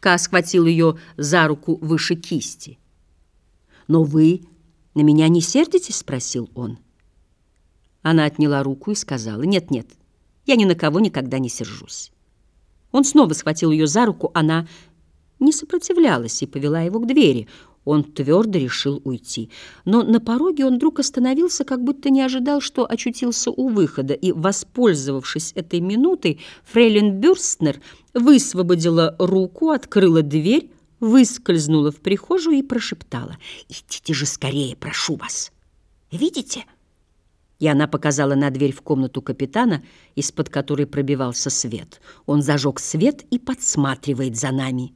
Ка схватил ее за руку выше кисти. «Но вы на меня не сердитесь?» — спросил он. Она отняла руку и сказала, «Нет-нет, я ни на кого никогда не сержусь». Он снова схватил ее за руку, она не сопротивлялась и повела его к двери. Он твердо решил уйти. Но на пороге он вдруг остановился, как будто не ожидал, что очутился у выхода, и, воспользовавшись этой минутой, фрейлин Бюрстнер высвободила руку, открыла дверь, выскользнула в прихожую и прошептала. «Идите же скорее, прошу вас! Видите?» И она показала на дверь в комнату капитана, из-под которой пробивался свет. Он зажег свет и подсматривает за нами.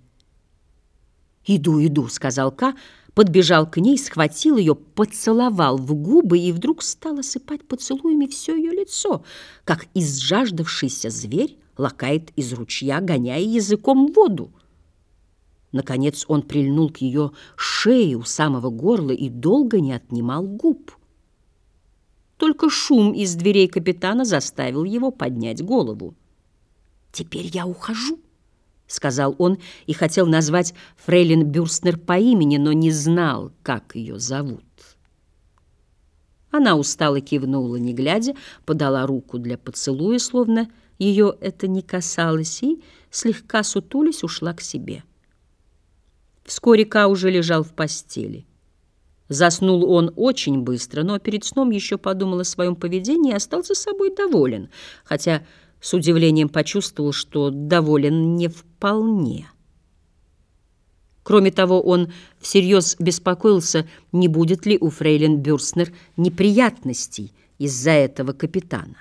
«Иду, иду», — сказал Ка, подбежал к ней, схватил ее, поцеловал в губы и вдруг стал осыпать поцелуями все ее лицо, как изжаждавшийся зверь лакает из ручья, гоняя языком воду. Наконец он прильнул к ее шее у самого горла и долго не отнимал губ. Только шум из дверей капитана заставил его поднять голову. «Теперь я ухожу», — сказал он и хотел назвать фрейлин Бюрстнер по имени, но не знал, как ее зовут. Она устало кивнула, не глядя, подала руку для поцелуя, словно ее это не касалось, и, слегка сутулись, ушла к себе. Вскоре Ка уже лежал в постели. Заснул он очень быстро, но перед сном еще подумал о своем поведении и остался собой доволен, хотя с удивлением почувствовал, что доволен не вполне. Кроме того, он всерьез беспокоился, не будет ли у фрейлин Бюрстнер неприятностей из-за этого капитана.